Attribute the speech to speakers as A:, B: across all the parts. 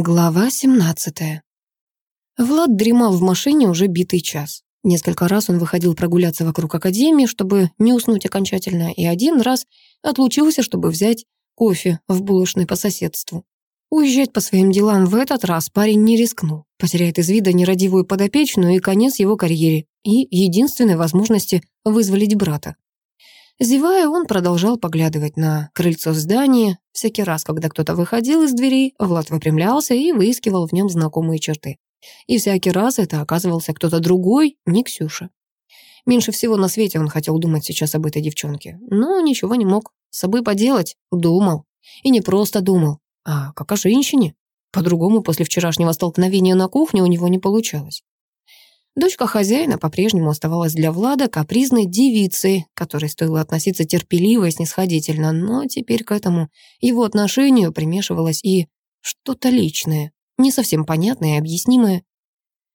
A: Глава 17. Влад дремал в машине уже битый час. Несколько раз он выходил прогуляться вокруг академии, чтобы не уснуть окончательно, и один раз отлучился, чтобы взять кофе в булочной по соседству. Уезжать по своим делам в этот раз парень не рискнул. Потеряет из вида нерадивую подопечную и конец его карьере, и единственной возможности вызволить брата. Зевая, он продолжал поглядывать на крыльцо здания. Всякий раз, когда кто-то выходил из дверей, Влад выпрямлялся и выискивал в нем знакомые черты. И всякий раз это оказывался кто-то другой, не Ксюша. Меньше всего на свете он хотел думать сейчас об этой девчонке, но ничего не мог с собой поделать. Думал. И не просто думал, а как о женщине. По-другому после вчерашнего столкновения на кухне у него не получалось. Дочка хозяина по-прежнему оставалась для Влада капризной девицей, которой стоило относиться терпеливо и снисходительно, но теперь к этому его отношению примешивалось и что-то личное, не совсем понятное и объяснимое.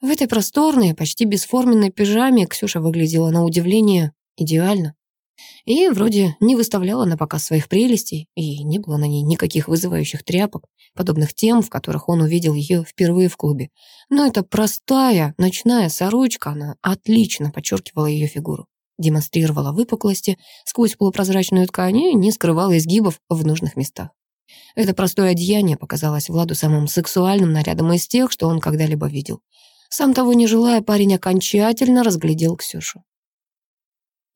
A: В этой просторной, почти бесформенной пижаме Ксюша выглядела на удивление идеально. И вроде не выставляла на показ своих прелестей, и не было на ней никаких вызывающих тряпок, подобных тем, в которых он увидел ее впервые в клубе. Но эта простая ночная сорочка, она отлично подчеркивала ее фигуру, демонстрировала выпуклости сквозь полупрозрачную ткань и не скрывала изгибов в нужных местах. Это простое одеяние показалось Владу самым сексуальным нарядом из тех, что он когда-либо видел. Сам того не желая, парень окончательно разглядел Ксюшу.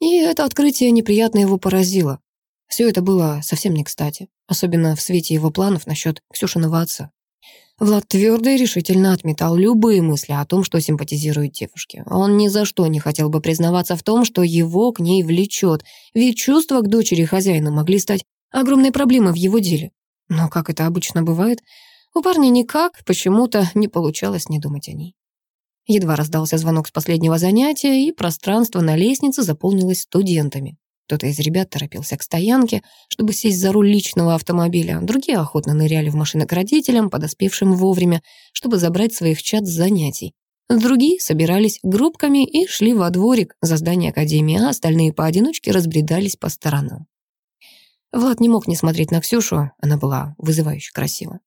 A: И это открытие неприятно его поразило. Все это было совсем не кстати, особенно в свете его планов насчет Ксюшиного отца. Влад твердо и решительно отметал любые мысли о том, что симпатизирует девушке. Он ни за что не хотел бы признаваться в том, что его к ней влечет, ведь чувства к дочери хозяина могли стать огромной проблемой в его деле. Но, как это обычно бывает, у парня никак почему-то не получалось не думать о ней. Едва раздался звонок с последнего занятия, и пространство на лестнице заполнилось студентами. Кто-то из ребят торопился к стоянке, чтобы сесть за руль личного автомобиля. Другие охотно ныряли в машины к родителям, подоспевшим вовремя, чтобы забрать своих чад с занятий. Другие собирались группками и шли во дворик за здание академии, а остальные поодиночке разбредались по сторонам. Влад не мог не смотреть на Ксюшу, она была вызывающе красива.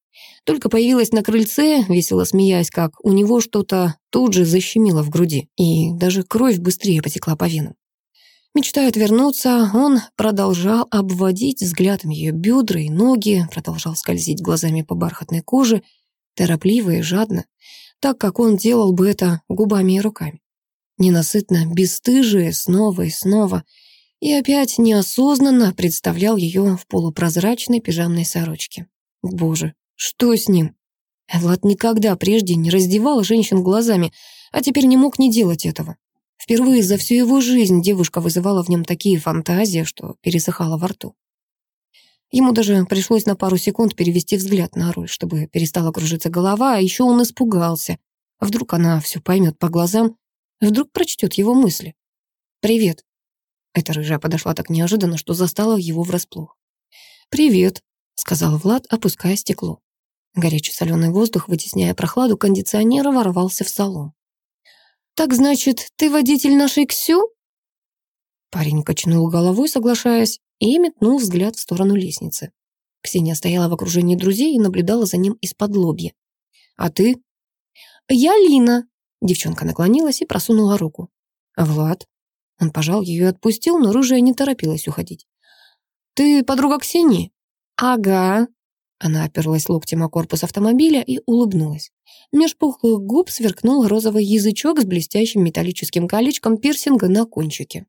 A: Только появилась на крыльце, весело смеясь, как у него что-то тут же защемило в груди, и даже кровь быстрее потекла по венам. Мечтая отвернуться, он продолжал обводить взглядом ее бедра и ноги, продолжал скользить глазами по бархатной коже, торопливо и жадно, так как он делал бы это губами и руками. Ненасытно, бесстыжие, снова и снова, и опять неосознанно представлял ее в полупрозрачной пижамной сорочке. Боже, что с ним? Влад никогда прежде не раздевал женщин глазами, а теперь не мог не делать этого. Впервые за всю его жизнь девушка вызывала в нем такие фантазии, что пересыхала во рту. Ему даже пришлось на пару секунд перевести взгляд на руль, чтобы перестала кружиться голова, а еще он испугался. Вдруг она все поймет по глазам, вдруг прочтет его мысли. «Привет». Эта рыжая подошла так неожиданно, что застала его врасплох. «Привет», — сказал Влад, опуская стекло. Горячий соленый воздух, вытесняя прохладу кондиционера, ворвался в салон. «Так значит, ты водитель нашей Ксю?» Парень качнул головой, соглашаясь, и метнул взгляд в сторону лестницы. Ксения стояла в окружении друзей и наблюдала за ним из-под лобья. «А ты?» «Я Лина», — девчонка наклонилась и просунула руку. «Влад?» Он пожал ее и отпустил, но рыжая не торопилась уходить. «Ты подруга Ксении?» «Ага», она оперлась локтем о корпус автомобиля и улыбнулась. Меж пухлых губ сверкнул розовый язычок с блестящим металлическим колечком пирсинга на кончике.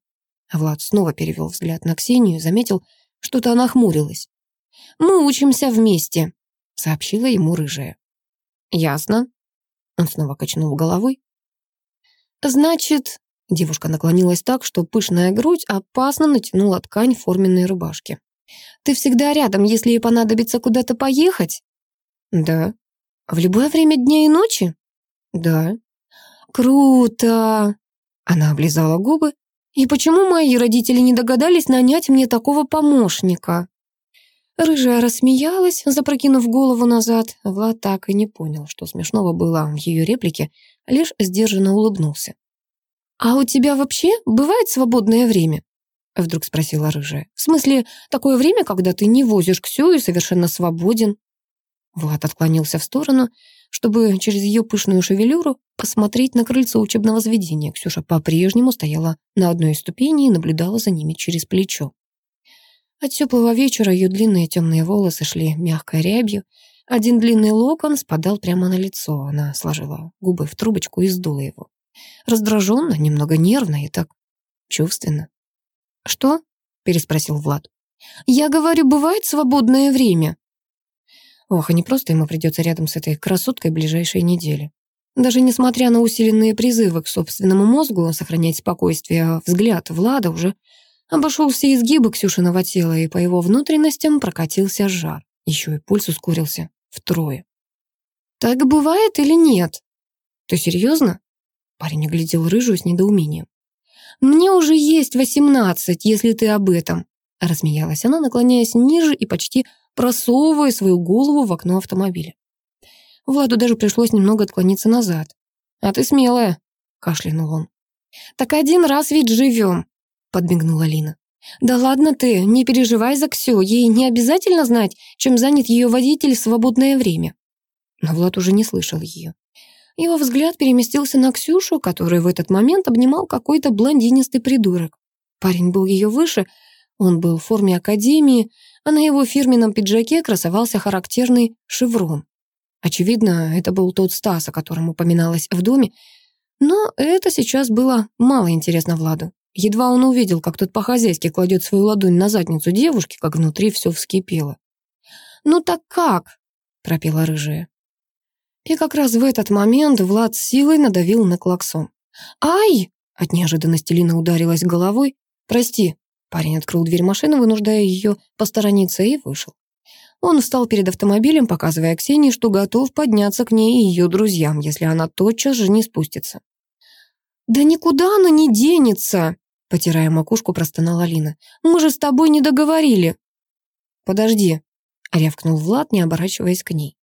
A: Влад снова перевел взгляд на Ксению заметил, что-то она хмурилась. «Мы учимся вместе», — сообщила ему рыжая. «Ясно». Он снова качнул головой. «Значит...» Девушка наклонилась так, что пышная грудь опасно натянула ткань форменной рубашки. Ты всегда рядом, если ей понадобится куда-то поехать? Да. В любое время дня и ночи? Да. Круто. Она облизала губы. И почему мои родители не догадались нанять мне такого помощника? Рыжая рассмеялась, запрокинув голову назад. Влад так и не понял, что смешного было в ее реплике, лишь сдержанно улыбнулся. «А у тебя вообще бывает свободное время?» Вдруг спросила рыжая. В смысле, такое время, когда ты не возишь Ксю и совершенно свободен? Влад отклонился в сторону, чтобы через ее пышную шевелюру посмотреть на крыльцо учебного заведения. Ксюша по-прежнему стояла на одной из ступеней и наблюдала за ними через плечо. От теплого вечера ее длинные темные волосы шли мягкой рябью. Один длинный локон спадал прямо на лицо. Она сложила губы в трубочку и сдула его. Раздраженно, немного нервно и так чувственно. «Что?» — переспросил Влад. «Я говорю, бывает свободное время?» Ох, и не просто ему придется рядом с этой красоткой ближайшие недели. Даже несмотря на усиленные призывы к собственному мозгу сохранять спокойствие, взгляд Влада уже обошел все изгибы Ксюшиного тела, и по его внутренностям прокатился жар. Еще и пульс ускорился втрое. «Так бывает или нет?» «Ты серьезно?» Парень оглядел рыжую с недоумением. «Мне уже есть восемнадцать, если ты об этом», рассмеялась она, наклоняясь ниже и почти просовывая свою голову в окно автомобиля. Владу даже пришлось немного отклониться назад. «А ты смелая», — кашлянул он. «Так один раз ведь живем», — подмигнула Лина. «Да ладно ты, не переживай за Ксю, ей не обязательно знать, чем занят ее водитель в свободное время». Но Влад уже не слышал ее. Его взгляд переместился на Ксюшу, который в этот момент обнимал какой-то блондинистый придурок. Парень был ее выше, он был в форме академии, а на его фирменном пиджаке красовался характерный шеврон. Очевидно, это был тот Стас, о котором упоминалось в доме, но это сейчас было мало интересно Владу. Едва он увидел, как тот по-хозяйски кладет свою ладонь на задницу девушки, как внутри все вскипело. «Ну так как?» — пропела рыжая. И как раз в этот момент Влад силой надавил на клаксон. «Ай!» — от неожиданности Лина ударилась головой. «Прости», Парень открыл дверь машины, вынуждая ее посторониться, и вышел. Он встал перед автомобилем, показывая Ксении, что готов подняться к ней и ее друзьям, если она тотчас же не спустится. «Да никуда она не денется!» Потирая макушку, простонала Алина. «Мы же с тобой не договорили!» «Подожди!» — рявкнул Влад, не оборачиваясь к ней.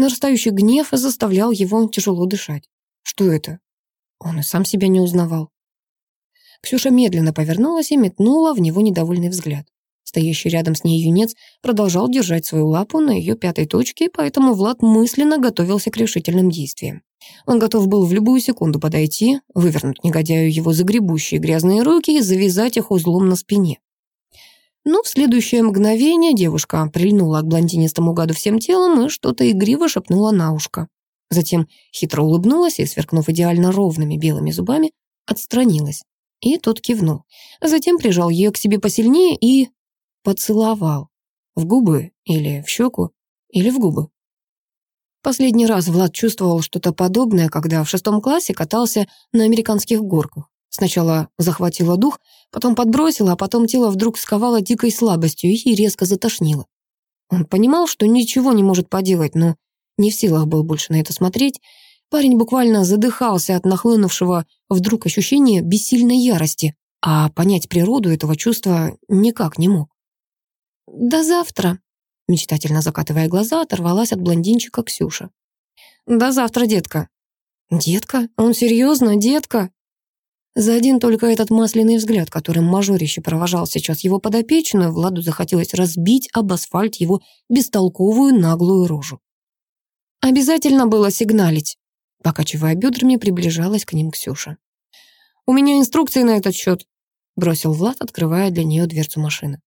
A: Нарастающий гнев заставлял его тяжело дышать. «Что это?» Он и сам себя не узнавал. Ксюша медленно повернулась и метнула в него недовольный взгляд. Стоящий рядом с ней юнец продолжал держать свою лапу на ее пятой точке, поэтому Влад мысленно готовился к решительным действиям. Он готов был в любую секунду подойти, вывернуть негодяю его загребущие грязные руки и завязать их узлом на спине. Но в следующее мгновение девушка прильнула к блондинистому гаду всем телом и что-то игриво шепнула на ушко. Затем хитро улыбнулась и, сверкнув идеально ровными белыми зубами, отстранилась. И тот кивнул. Затем прижал ее к себе посильнее и поцеловал. В губы или в щеку, или в губы. Последний раз Влад чувствовал что-то подобное, когда в шестом классе катался на американских горках. Сначала захватило дух, потом подбросило, а потом тело вдруг сковало дикой слабостью и резко затошнило. Он понимал, что ничего не может поделать, но не в силах был больше на это смотреть, Парень буквально задыхался от нахлынувшего вдруг ощущения бессильной ярости, а понять природу этого чувства никак не мог. «До завтра», — мечтательно закатывая глаза, оторвалась от блондинчика Ксюша. «До завтра, детка». «Детка? Он серьезно, детка?» За один только этот масляный взгляд, которым мажорище провожал сейчас его подопечную, Владу захотелось разбить об асфальт его бестолковую наглую рожу. Обязательно было сигналить. Покачивая бедрами, приближалась к ним Ксюша. «У меня инструкции на этот счет», — бросил Влад, открывая для нее дверцу машины.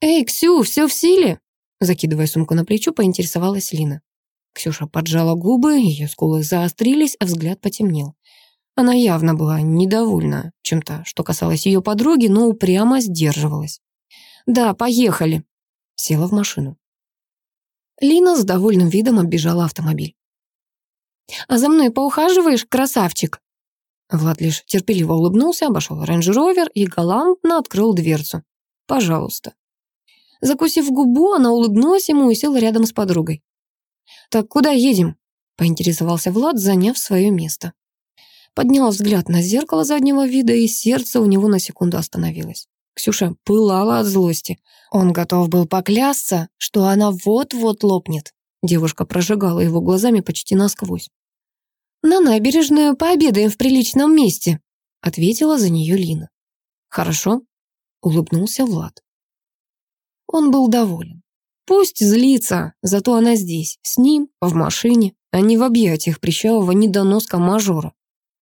A: «Эй, Ксю, все в силе?» Закидывая сумку на плечо, поинтересовалась Лина. Ксюша поджала губы, ее скулы заострились, а взгляд потемнел. Она явно была недовольна чем-то, что касалось ее подруги, но упрямо сдерживалась. «Да, поехали», — села в машину. Лина с довольным видом оббежала автомобиль. А за мной поухаживаешь, красавчик?» Влад лишь терпеливо улыбнулся, обошел рейндж-ровер и галантно открыл дверцу. «Пожалуйста». Закусив губу, она улыбнулась ему и села рядом с подругой. «Так куда едем?» — поинтересовался Влад, заняв свое место. Поднял взгляд на зеркало заднего вида, и сердце у него на секунду остановилось. Ксюша пылала от злости. Он готов был поклясться, что она вот-вот лопнет. Девушка прожигала его глазами почти насквозь. «На набережную пообедаем в приличном месте», — ответила за нее Лина. «Хорошо», — улыбнулся Влад. Он был доволен. Пусть злится, зато она здесь, с ним, в машине, а не в объятиях прищавого недоноска мажора.